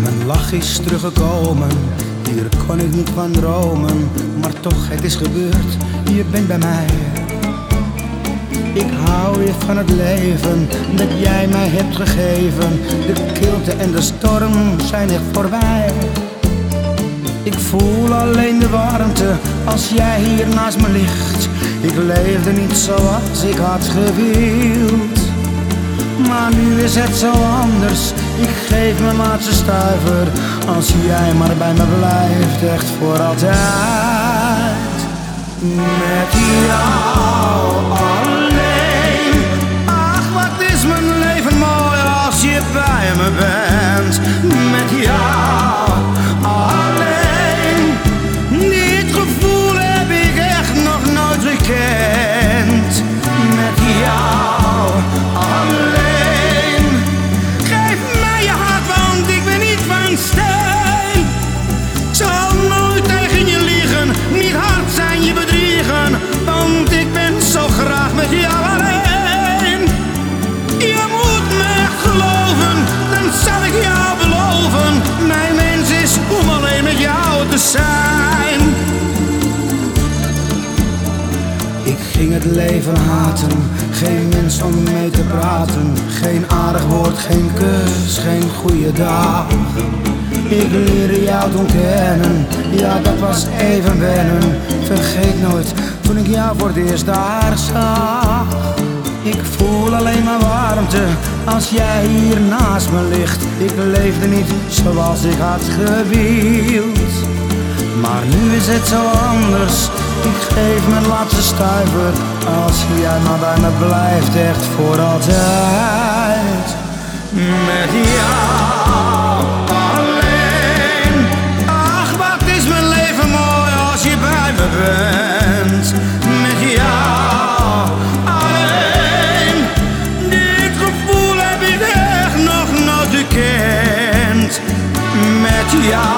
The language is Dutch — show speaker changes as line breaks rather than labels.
Mijn lach is teruggekomen, hier kon ik niet van dromen. Maar toch, het is gebeurd, je bent bij mij. Ik hou je van het leven dat jij mij hebt gegeven. De kilte en de storm zijn echt voorbij. Ik voel alleen de warmte als jij hier naast me ligt. Ik leefde niet zoals ik had gewild. Is het zo anders. Ik geef mijn laatste stuiver. Als jij maar bij me blijft, echt voor altijd. Met jou Ik ging het leven haten, geen mens om mee te praten. Geen aardig woord, geen kus, geen goede dag. Ik leerde jou toen kennen, ja dat was even wennen. Vergeet nooit toen ik jou voor het eerst daar zag. Ik voel alleen maar warmte als jij hier naast me ligt. Ik leefde niet zoals ik had gewild. Maar nu is het zo anders. Ik geef mijn laatste stuiver als jij maar bij me blijft, echt voor altijd. Met jou alleen. Ach, wat is mijn leven mooi als je bij me bent. Met jou alleen. Dit gevoel heb ik echt nog nooit gekend. Met jou